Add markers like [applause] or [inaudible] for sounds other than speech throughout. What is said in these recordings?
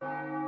I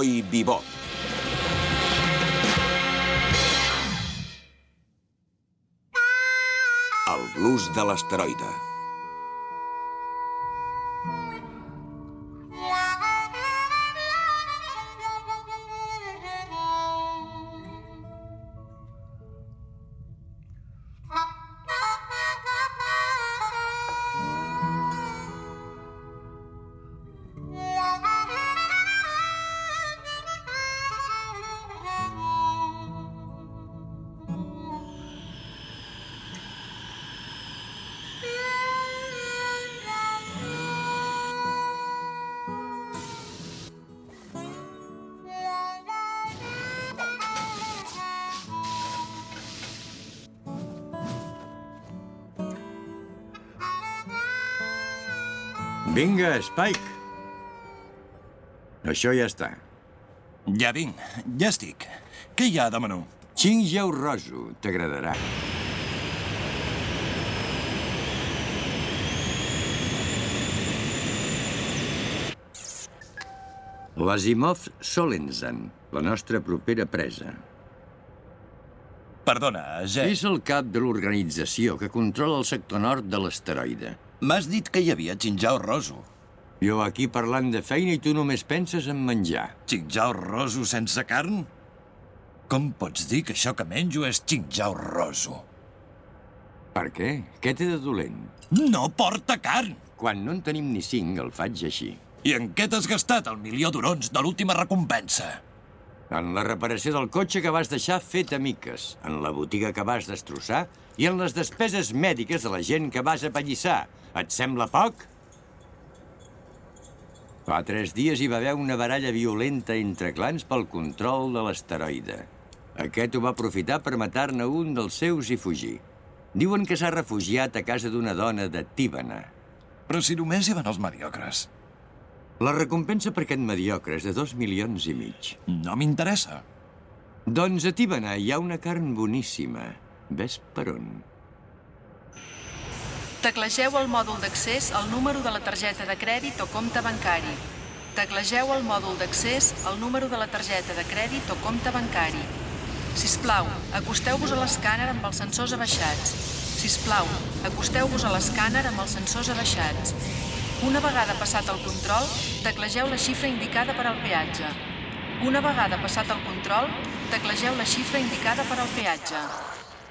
Cowboy Bebop. El blues de l'asteroide. Vinga, Spike. Això ja està. Ja vinc, ja estic. Què hi ha de menú? Xingjau roso, t'agradarà. L'Asimov Solenzan, la nostra propera presa. Perdona, ja... És el cap de l'organització que controla el sector nord de l'asteroide. M'has dit que hi havia xinjau roso. Jo aquí parlant de feina i tu només penses en menjar. Xinjau roso sense carn? Com pots dir que això que menjo és xinjau roso? Per què? Què té de dolent? No porta carn! Quan no en tenim ni cinc, el faig així. I en què t'has gastat el milió d'urons de l'última recompensa? En la reparació del cotxe que vas deixar fet a miques, en la botiga que vas destrossar i en les despeses mèdiques de la gent que vas apallissar. Et sembla poc? Fa tres dies hi va haver una baralla violenta entre clans pel control de l'asteroide. Aquest ho va aprofitar per matar-ne un dels seus i fugir. Diuen que s'ha refugiat a casa d'una dona de Tíbana. Però si només hi van els mediocres. La recompensa per aquest mediocre és de dos milions i mig. No m'interessa. Doncs a Tíbana hi ha una carn boníssima. Ves per on? Teclegeu al mòdul d'accés el número de la targeta de crèdit o compte bancari. Teclegeu al mòdul d'accés el número de la targeta de crèdit o compte bancari. Si plau, acosteu-vos a l'escàner amb els sensors abaixats. Si plau, acosteu-vos a l'escàner amb els sensors abaixats. Una vegada passat el control, teclegeu la xifra indicada per al peatge. Una vegada passat el control, teclegeu la xifra indicada per al peatge.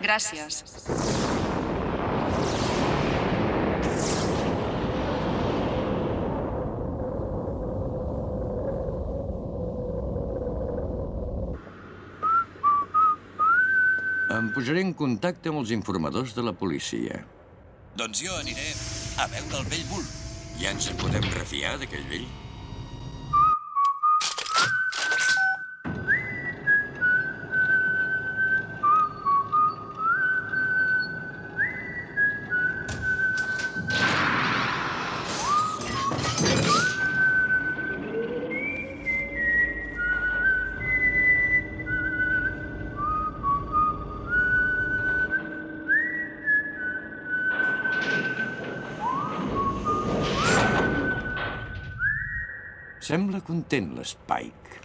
Gràcies. Em posaré en contacte amb els informadors de la policia. Doncs jo aniré a veure el vell bull. Ja ens en podem refiar, d'aquell vell? Sembla content l'Spike.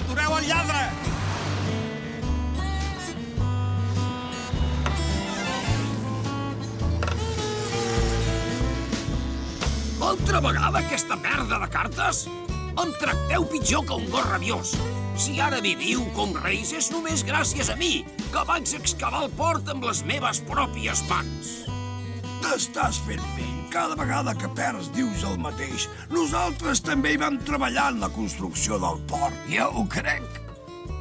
Atureu el lladre! Vegada aquesta merda de cartes? Em tracteu pitjor que un gos rabiós. Si ara viviu com reis és només gràcies a mi, que vaig excavar el port amb les meves pròpies mans. T'estàs fent vell. Cada vegada que perds dius el mateix. Nosaltres també hi vam treballar en la construcció del port. Ja ho crec.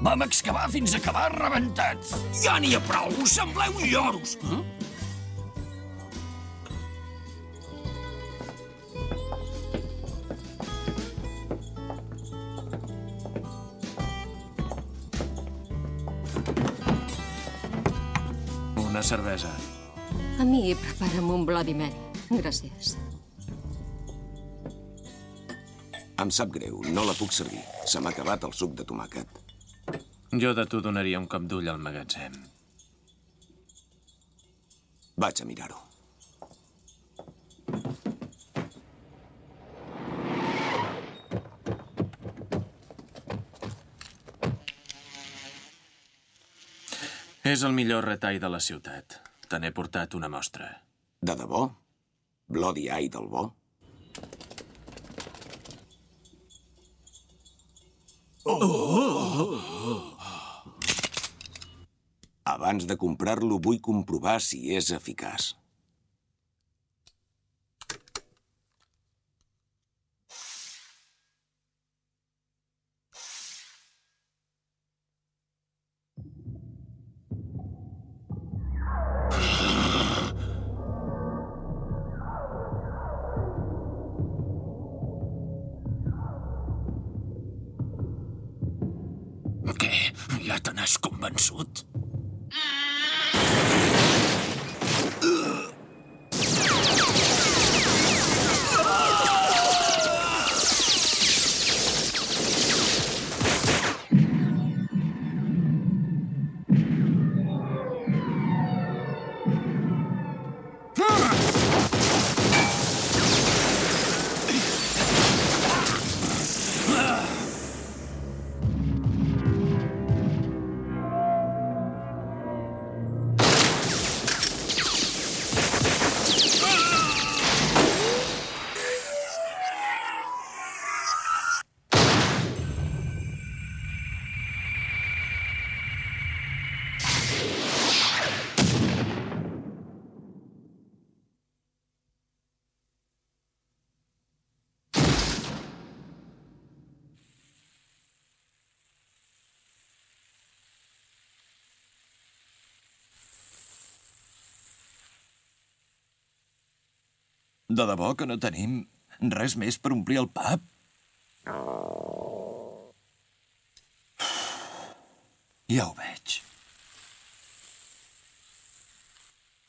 Vam excavar fins a acabar rebentats. Ja n'hi ha prou, us sembleu lloros. Eh? Una cervesa. A mi prepara'm un Bloody Mary. Gràcies. Em sap greu, no la puc servir. Se m'ha acabat el suc de tomàquet. Jo de tu donaria un cop d'ull al magatzem. Vaig a mirar-ho. És el millor retall de la ciutat. Te n'he portat una mostra. De debò? Bloody Eye del bo? Abans de comprar-lo vull comprovar si és eficaç. De debò que no tenim res més per omplir el pap? Ja ho veig.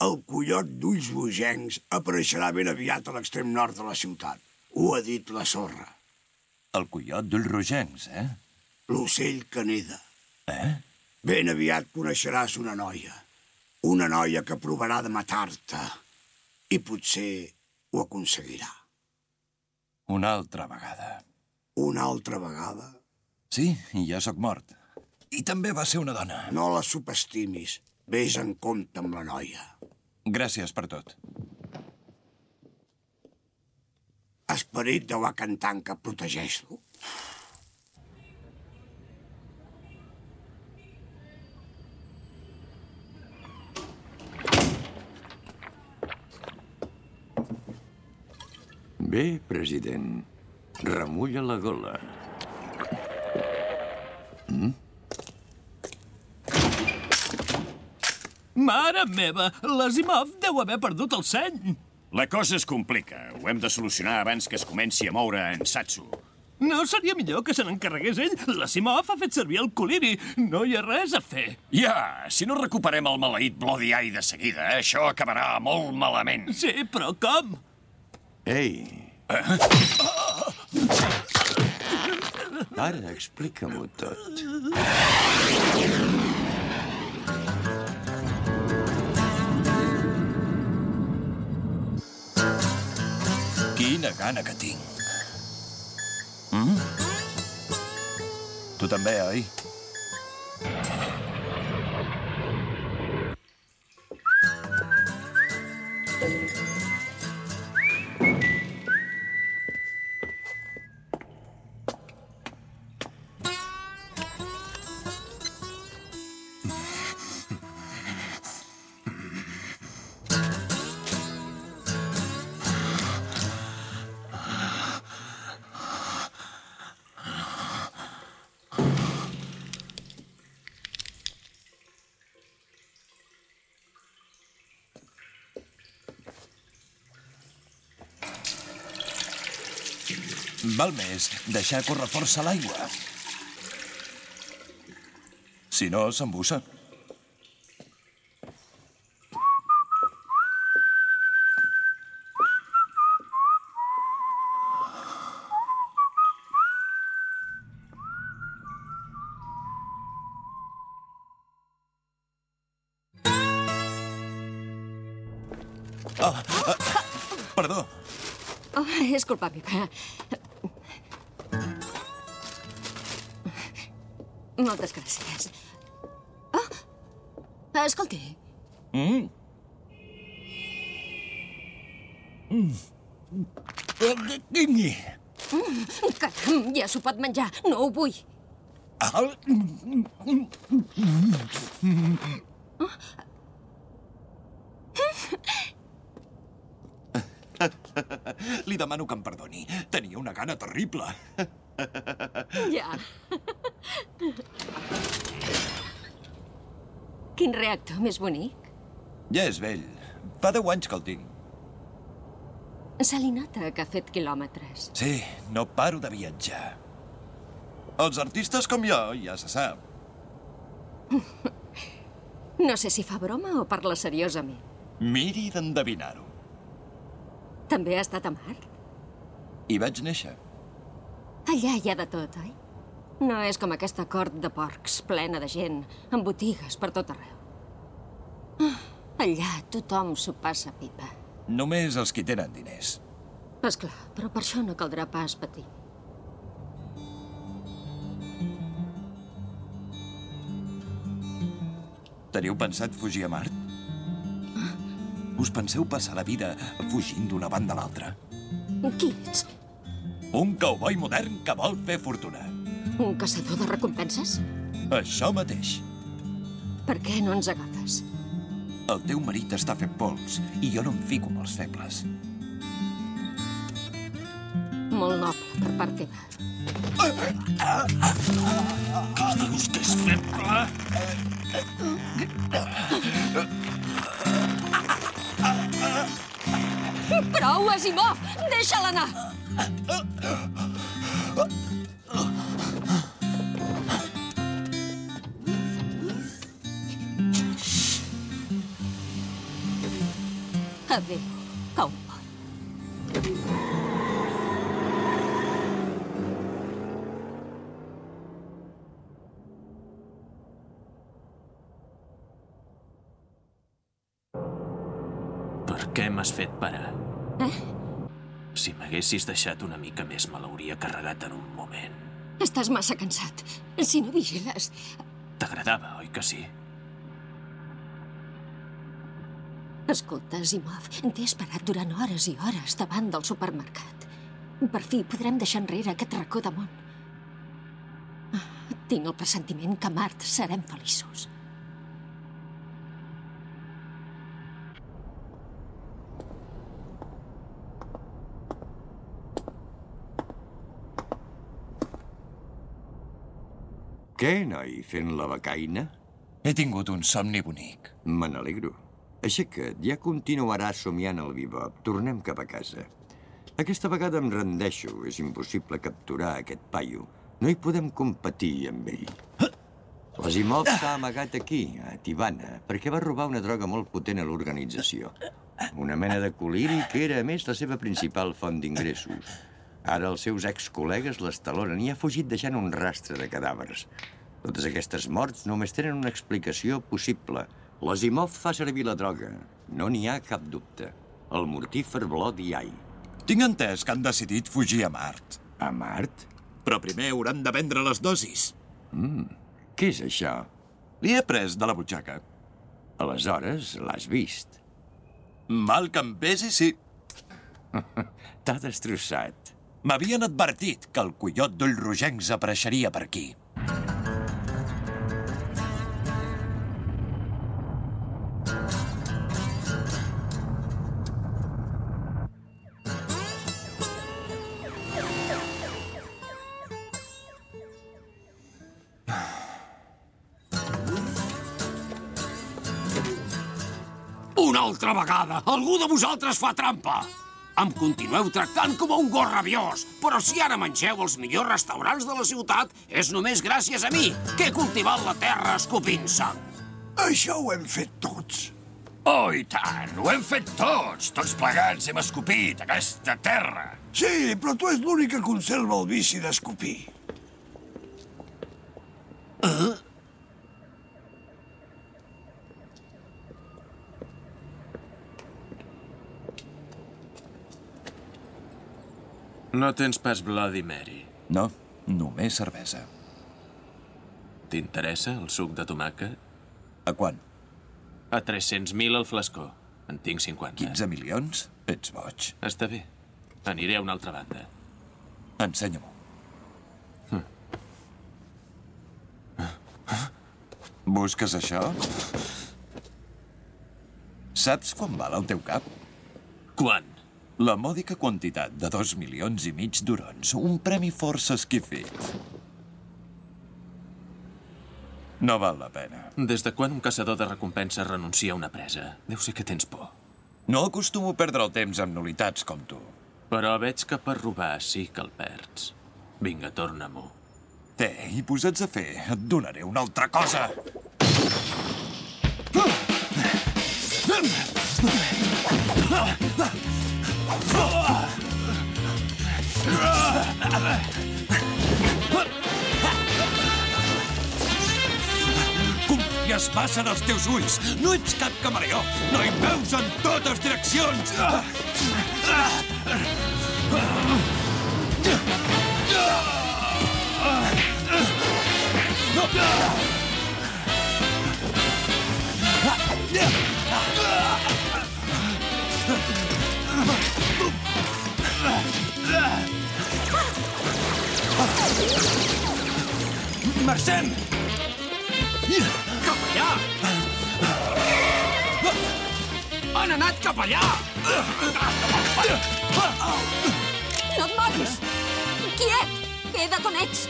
El collot d'ulls bogencs apareixerà ben aviat a l'extrem nord de la ciutat. Ho ha dit la sorra. El collot d'ulls rogencs, eh? L'ocell que neda. Eh? Ben aviat coneixeràs una noia. Una noia que provarà de matar-te. I potser ho aconseguirà. Una altra vegada. Una altra vegada. Sí, i ja sóc mort. I també va ser una dona. No la subestimis. Ves en compte amb la noia. Gràcies per tot. Esperit de Wakantan que protegeix-lo. Bé, president. Remulla la gola. Mare meva, l'Asimov deu haver perdut el seny. La cosa es complica. Ho hem de solucionar abans que es comenci a moure en Satsu. No seria millor que se n'encarregués ell? L'Asimov ha fet servir el coliri. No hi ha res a fer. Ja, si no recuperem el maleït Bloody Eye de seguida, això acabarà molt malament. Sí, però com? Ei! Ara explica-m'ho tot. Quina gana que tinc. Mm? Tu també, oi? Val més deixar córrer força l'aigua. Si no, s'embussa. Ah, ah, perdó. Oh, és culpa meva. Moltes gràcies. Oh, escolti, Mm. Mm. Tingui. caram, ja s'ho pot menjar. No ho vull. Al... Li demano que em perdoni. Tenia una gana terrible. Ja. Quin reactor més bonic. Ja és vell. Fa deu anys que el tinc. Se li nota que ha fet quilòmetres. Sí, no paro de viatjar. Els artistes com jo, ja se sap. [laughs] No sé si fa broma o parla seriosament. Miri d'endevinar-ho. També ha estat a Mart? Hi vaig néixer. Allà hi ha de tot, oi? No és com aquesta cort de porcs, plena de gent, amb botigues per tot arreu. Ah, Allà tothom s'ho passa pipa. Només els qui tenen diners. És clar, però per això no caldrà pas patir. Teniu pensat fugir a Mart? Us penseu passar la vida fugint d'una banda a l'altra? Qui ets? Un cowboy modern que vol fer fortuna. Un caçador de recompenses? Això mateix. Per què no ens agafes? El teu marit està fent pols i jo no em fico amb els febles. Molt noble per part teva. Què dius que és feble? Prou, Asimov! Deixa-la anar! Adéu, cowboy. Per què m'has fet parar? Eh? Si m'haguessis deixat una mica més, me l'hauria carregat en un moment. Estàs massa cansat. Si no vigiles... T'agradava, oi que sí? Escolta, Asimov, t'he esperat durant hores i hores davant del supermercat. Per fi podrem deixar enrere aquest racó de món. Ah, Tinc el pressentiment que a Mart serem feliços. Què, noi, fent la becaina? He tingut un somni bonic. Me n'alegro. Aixeca't, ja continuaràs somiant el bebop. Tornem cap a casa. Aquesta vegada em rendeixo. És impossible capturar aquest paio. No hi podem competir amb ell. L'Asimov s'ha amagat aquí, a Tibana, perquè va robar una droga molt potent a l'organització. Una mena de coliri que era, a més, la seva principal font d'ingressos. Ara els seus ex-col·legues l'estalonen i ha fugit deixant un rastre de cadàvers. Totes aquestes morts només tenen una explicació possible. L'Asimov fa servir la droga. No n'hi ha cap dubte. El mortífer Bloody Eye. Tinc entès que han decidit fugir a Mart. A Mart? Però primer hauran de vendre les dosis. Mm. Què és això? Li he pres de la butxaca. Aleshores, l'has vist. Mal que em pesi, sí. [laughs] T'ha destrossat. M'havien advertit que el coiot d'ull rogencs apareixeria per aquí. Altra vegada! Algú de vosaltres fa trampa! Em continueu tractant com a un gos rabiós, però si ara mengeu els millors restaurants de la ciutat és només gràcies a mi, que he cultivat la terra escopint sang. Això ho hem fet tots. Oh, i tant! Ho hem fet tots! Tots plegats hem escopit aquesta terra! Sí, però tu és l'únic que conserva el vici d'escopir. Eh? No tens pas Bloody Mary. No, només cervesa. T'interessa el suc de tomàquet? A quan? A 300.000 al flascó. En tinc 50. 15 milions? Ets boig. Està bé. Aniré a una altra banda. Ensenya-m'ho. Busques això? Saps quan val el teu cap? Quan? La mòdica quantitat de dos milions i mig d'urons. Un premi força esquifit. No val la pena. Des de quan un caçador de recompenses renuncia a una presa? Deu ser que tens por. No acostumo a perdre el temps amb nulitats com tu. Però veig que per robar sí que el perds. Vinga, torna-m'ho. Té, i posats a fer, et donaré una altra cosa. Confies massa en els teus ulls. No ets cap camaleó. No hi veus en totes direccions. Marxem! Cap allà! Han anat cap allà! No et moguis! Quiet! Queda't on ets!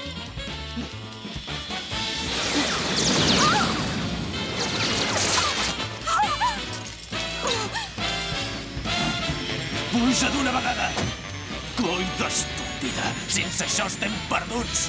Puja d'una vegada! Coi l'Antàrtida. Sense això estem perduts.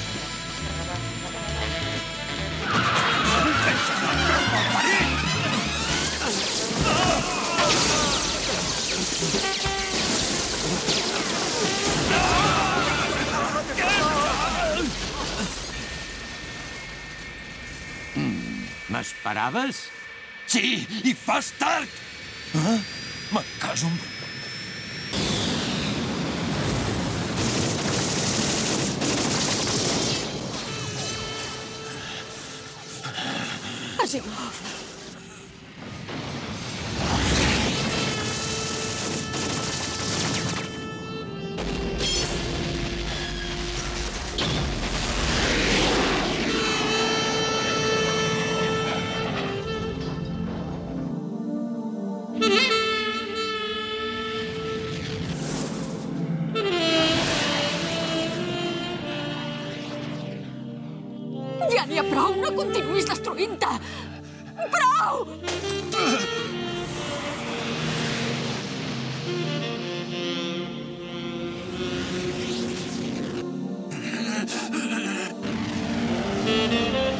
Mm, m'esperaves? Sí, i fas tard! Eh? Me caso amb Ah! Ah! Continuïs destruint-te! Prou! No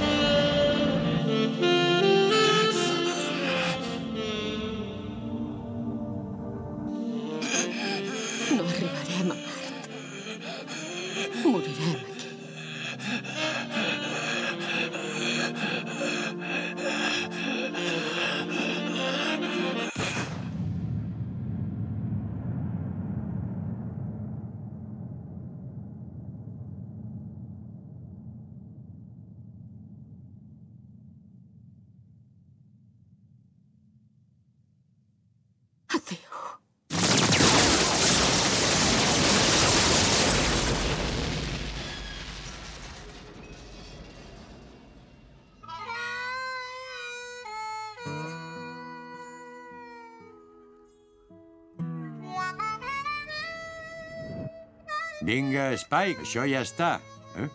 Vinga, Spike, això ja està. Eh?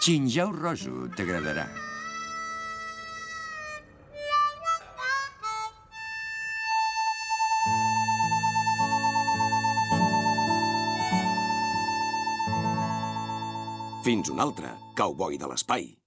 Xinjau roso, t'agradarà. Fins un altre, cowboy de l'espai.「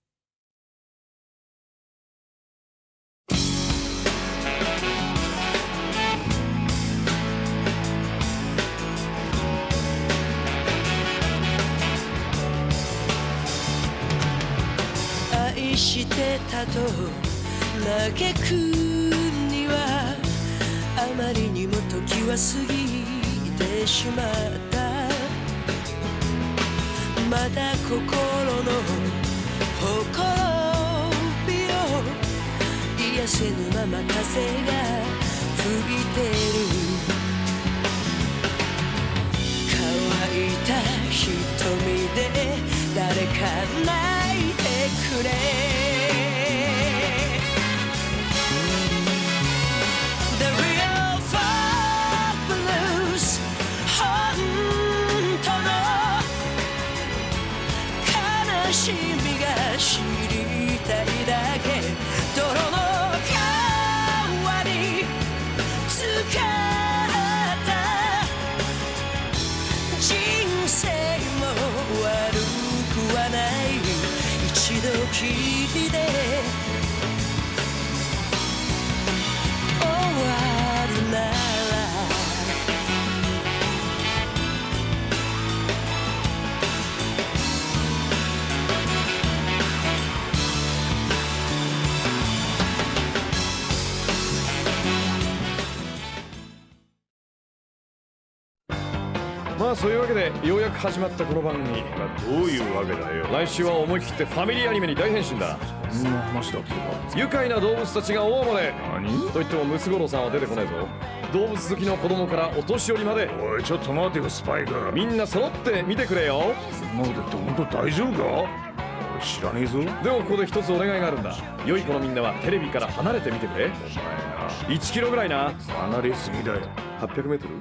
と嘆くにはあまりにも時は過ぎてしまった」「まだ心のほころびを癒せぬまま風があそういうわけでようやく始まったこの番組。どういうわけだよ来週は思い切ってファミリーアニメに大変身だ。そんな話だっけ愉快な動物たちが大暴れ。何？と言ってもムツゴロウさんは出てこないぞ。動物好きの子供からお年寄りまで。おいちょっと待てよスパイがみんな揃って見てくれよ。そんなこと言って本当大丈夫か？知らねえぞ。でもここで一つお願いがあるんだ。良い子のみんなはテレビから離れて見てくれ。お前な。1キロぐらいな。離れすぎだよ。800メートル？